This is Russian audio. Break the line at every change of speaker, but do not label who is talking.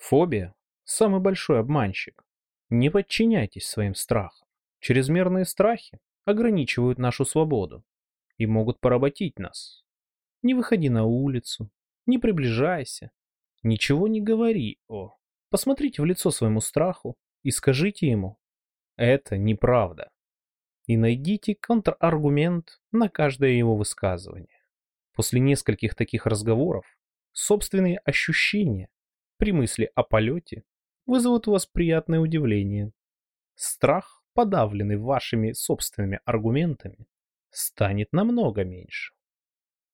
Фобия – самый большой обманщик. Не подчиняйтесь своим страхам. Чрезмерные страхи ограничивают нашу свободу и могут поработить нас. Не выходи на улицу, не приближайся, ничего не говори о. Посмотрите в лицо своему страху и скажите ему «это неправда». И найдите контраргумент на каждое его высказывание. После нескольких таких разговоров собственные ощущения при мысли о полете вызовут у вас приятное удивление. Страх, подавленный вашими собственными аргументами, станет намного меньше.